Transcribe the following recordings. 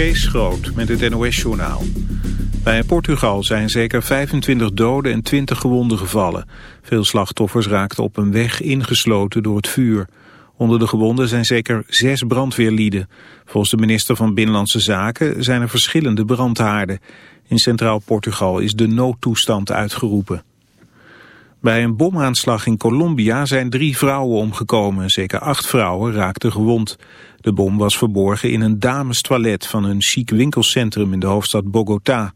Kees Groot met het NOS-journaal. Bij Portugal zijn zeker 25 doden en 20 gewonden gevallen. Veel slachtoffers raakten op een weg ingesloten door het vuur. Onder de gewonden zijn zeker zes brandweerlieden. Volgens de minister van Binnenlandse Zaken zijn er verschillende brandhaarden. In Centraal Portugal is de noodtoestand uitgeroepen. Bij een bomaanslag in Colombia zijn drie vrouwen omgekomen. Zeker acht vrouwen raakten gewond. De bom was verborgen in een damestoilet van een chic winkelcentrum in de hoofdstad Bogota.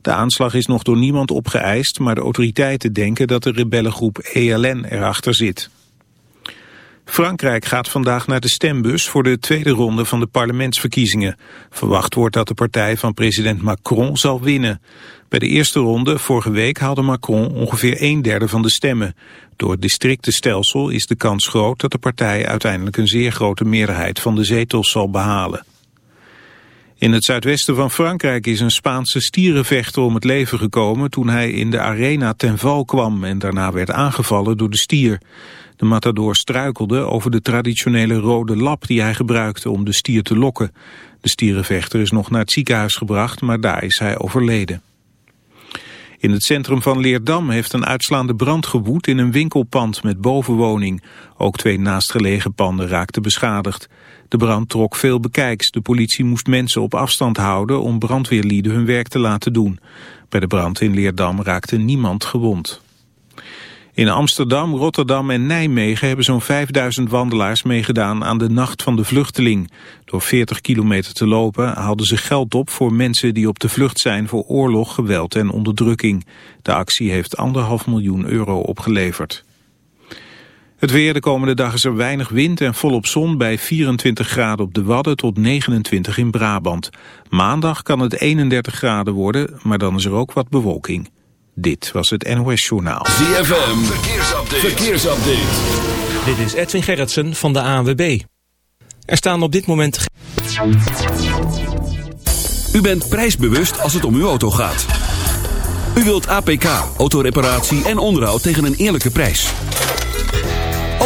De aanslag is nog door niemand opgeëist, maar de autoriteiten denken dat de rebellengroep ELN erachter zit. Frankrijk gaat vandaag naar de stembus voor de tweede ronde van de parlementsverkiezingen. Verwacht wordt dat de partij van president Macron zal winnen. Bij de eerste ronde vorige week haalde Macron ongeveer een derde van de stemmen. Door het districtenstelsel is de kans groot dat de partij uiteindelijk een zeer grote meerderheid van de zetels zal behalen. In het zuidwesten van Frankrijk is een Spaanse stierenvechter om het leven gekomen toen hij in de arena ten val kwam en daarna werd aangevallen door de stier. De matador struikelde over de traditionele rode lap die hij gebruikte om de stier te lokken. De stierenvechter is nog naar het ziekenhuis gebracht, maar daar is hij overleden. In het centrum van Leerdam heeft een uitslaande brand gewoed in een winkelpand met bovenwoning. Ook twee naastgelegen panden raakten beschadigd. De brand trok veel bekijks. De politie moest mensen op afstand houden om brandweerlieden hun werk te laten doen. Bij de brand in Leerdam raakte niemand gewond. In Amsterdam, Rotterdam en Nijmegen hebben zo'n 5000 wandelaars meegedaan aan de Nacht van de Vluchteling. Door 40 kilometer te lopen haalden ze geld op voor mensen die op de vlucht zijn voor oorlog, geweld en onderdrukking. De actie heeft anderhalf miljoen euro opgeleverd. Het weer de komende dag is er weinig wind en volop zon bij 24 graden op de Wadden tot 29 in Brabant. Maandag kan het 31 graden worden, maar dan is er ook wat bewolking. Dit was het NOS Journaal. ZFM, verkeersupdate. verkeersupdate. Dit is Edwin Gerritsen van de ANWB. Er staan op dit moment... U bent prijsbewust als het om uw auto gaat. U wilt APK, autoreparatie en onderhoud tegen een eerlijke prijs.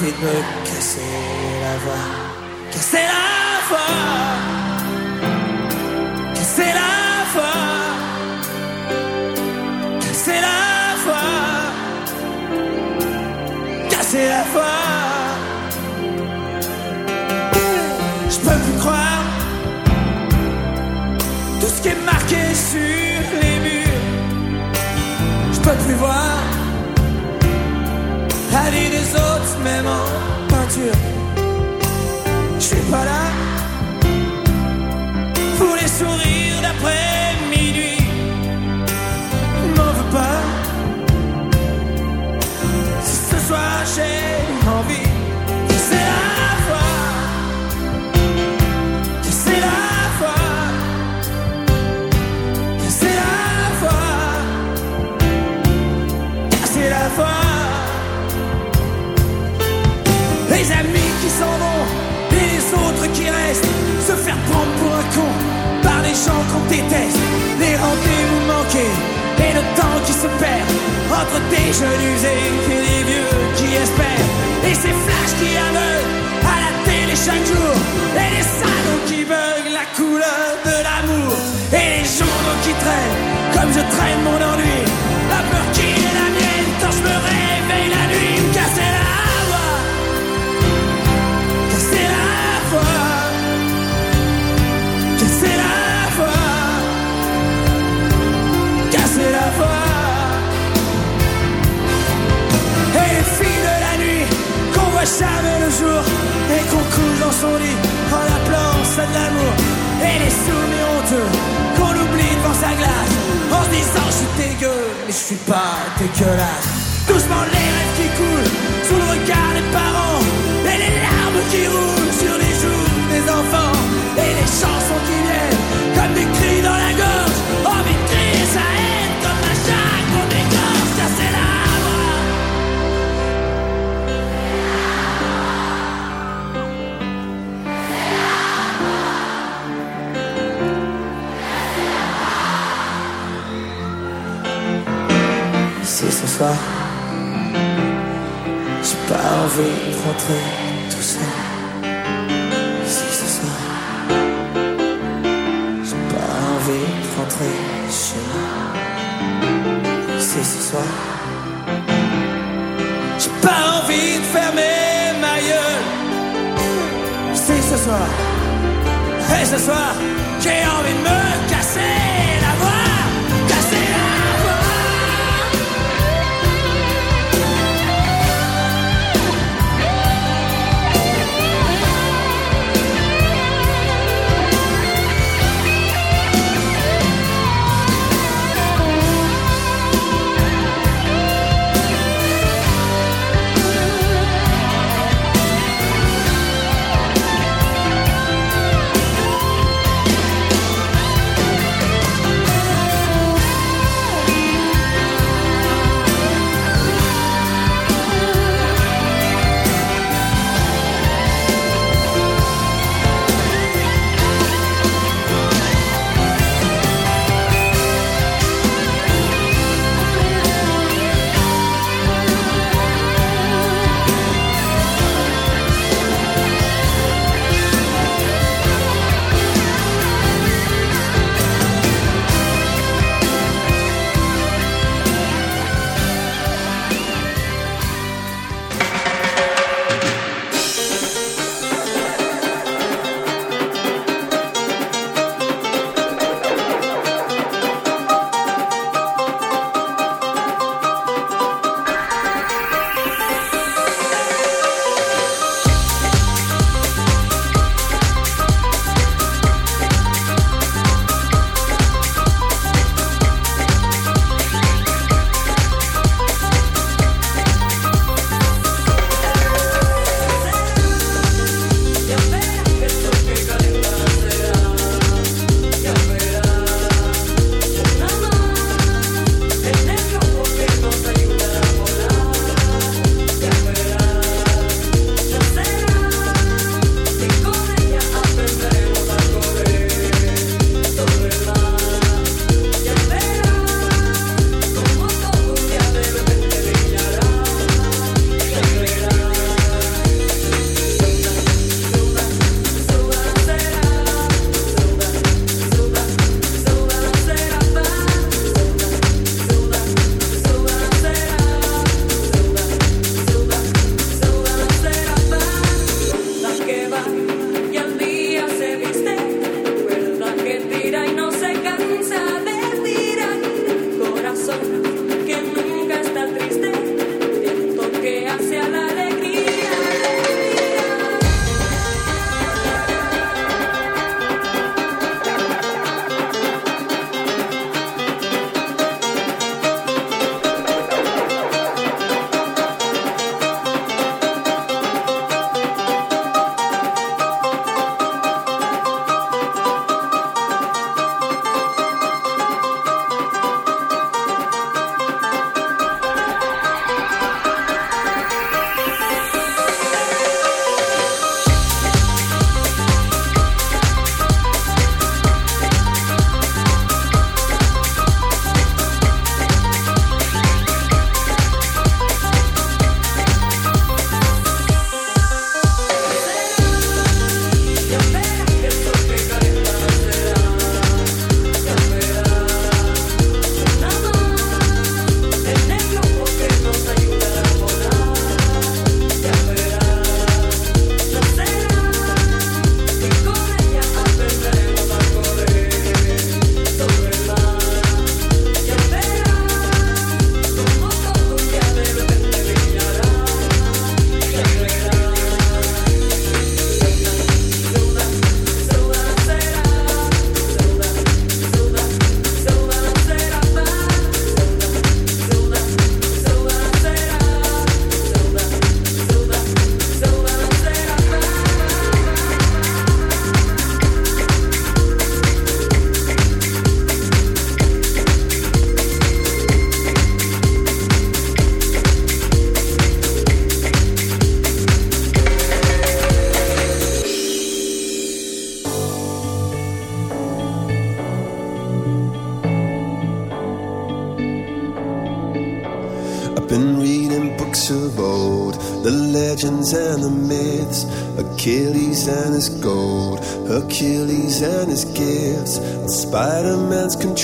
envie de casser la voix Casser la voix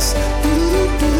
place.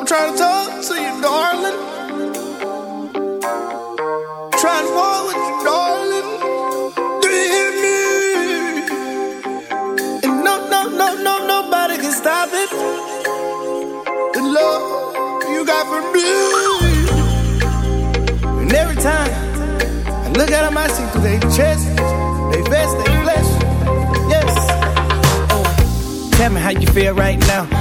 I'm trying to talk to you, darling. Trying to walk with you, darling. Do you hear me? And no, no, no, no, nobody can stop it. The love you got for me. And every time I look at them, I see through their chest. They vest, they flesh. Yes. Oh, Tell me how you feel right now.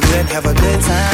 A have a good time.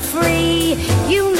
free. You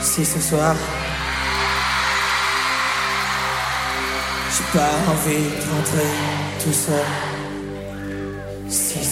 Si ce soir, j'ai pas envie de rentrer tout seul. Si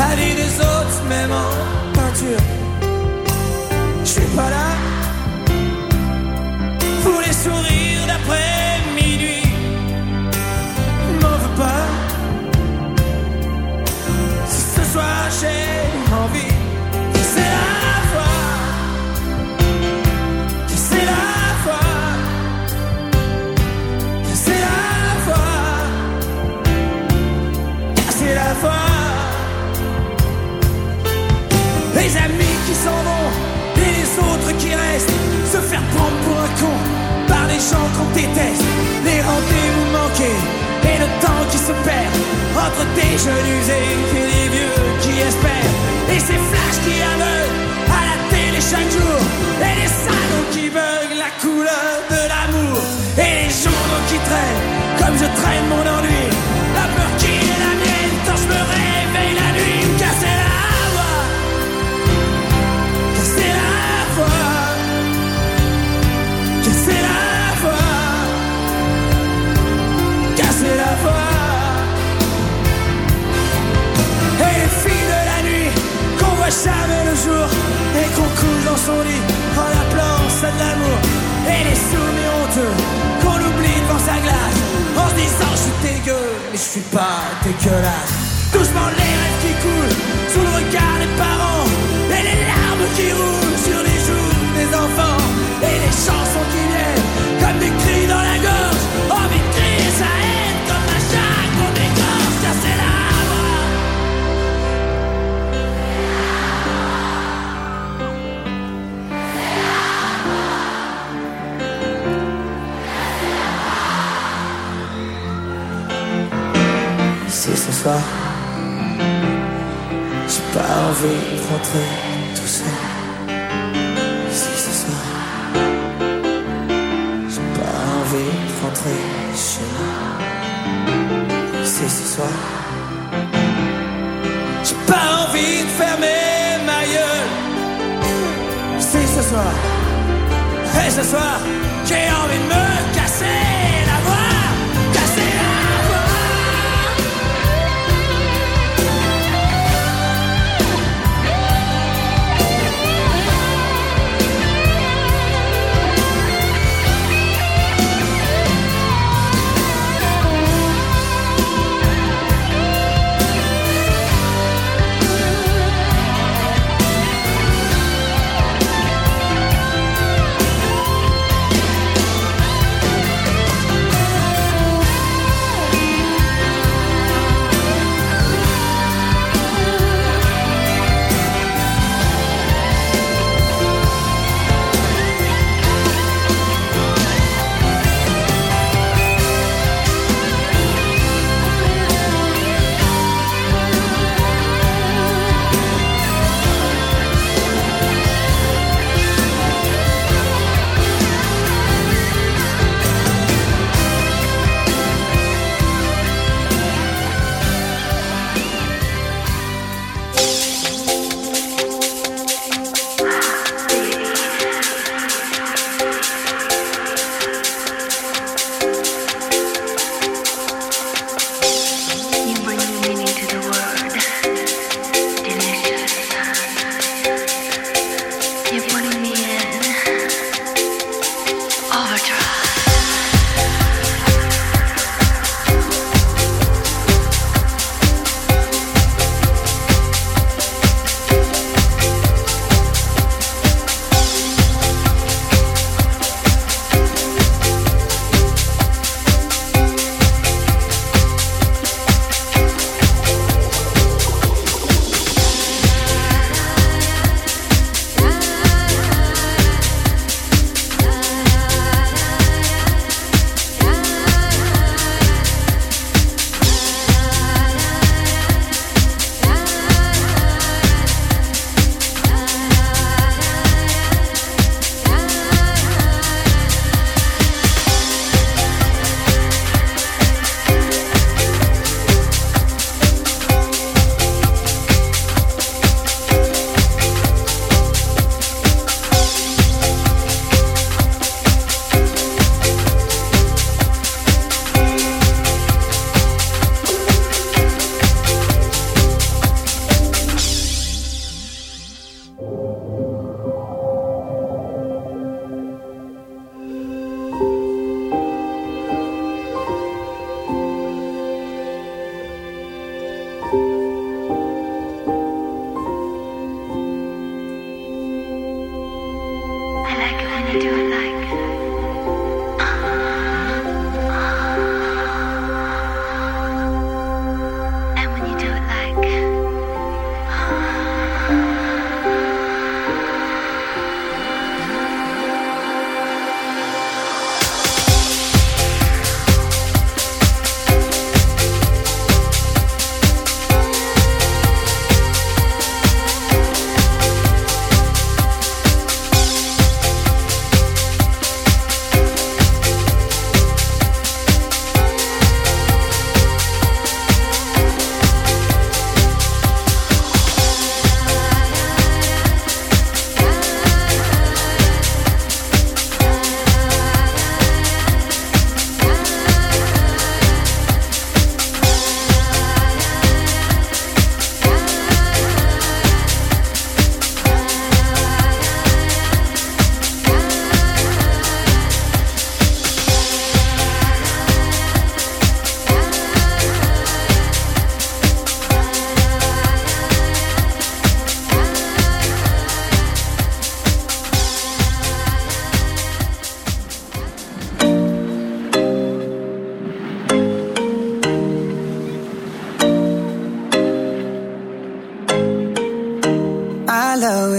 La vie des autres, même en peinture. Je suis pas là pour les sourires d'après minuit. M'en veux pas. Si ce soir j'ai envie, c'est la foi. C'est la s'en vont et les autres qui restent. Se faire prendre pour un con par les gens qu'on déteste. Les rendez-vous manqués et le temps qui se perd entre des jeunes usés et les vieux qui espèrent. Et ces flashs qui aveuglent à la télé chaque jour. Et les salons qui veulent la couleur de l'amour. Et les journaux qui traînent comme je traîne mon ennui.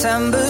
September.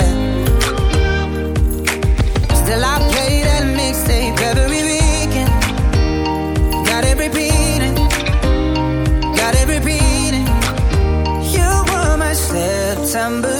September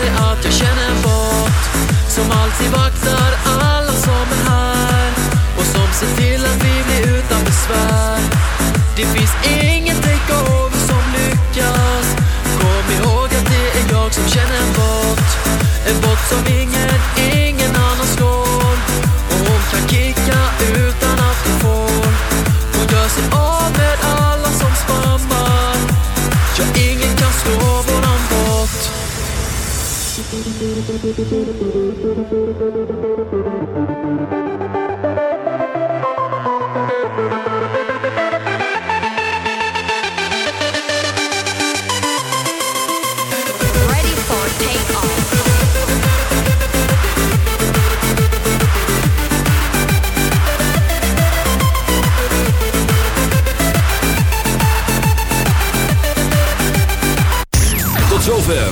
dig alltid vaktar alla som är här Och som ser till att vi blir utan besvär Det finns ingen takeover som lyckas Kom ihåg att det är jag som känner en bot. En bot som ingen Thank you.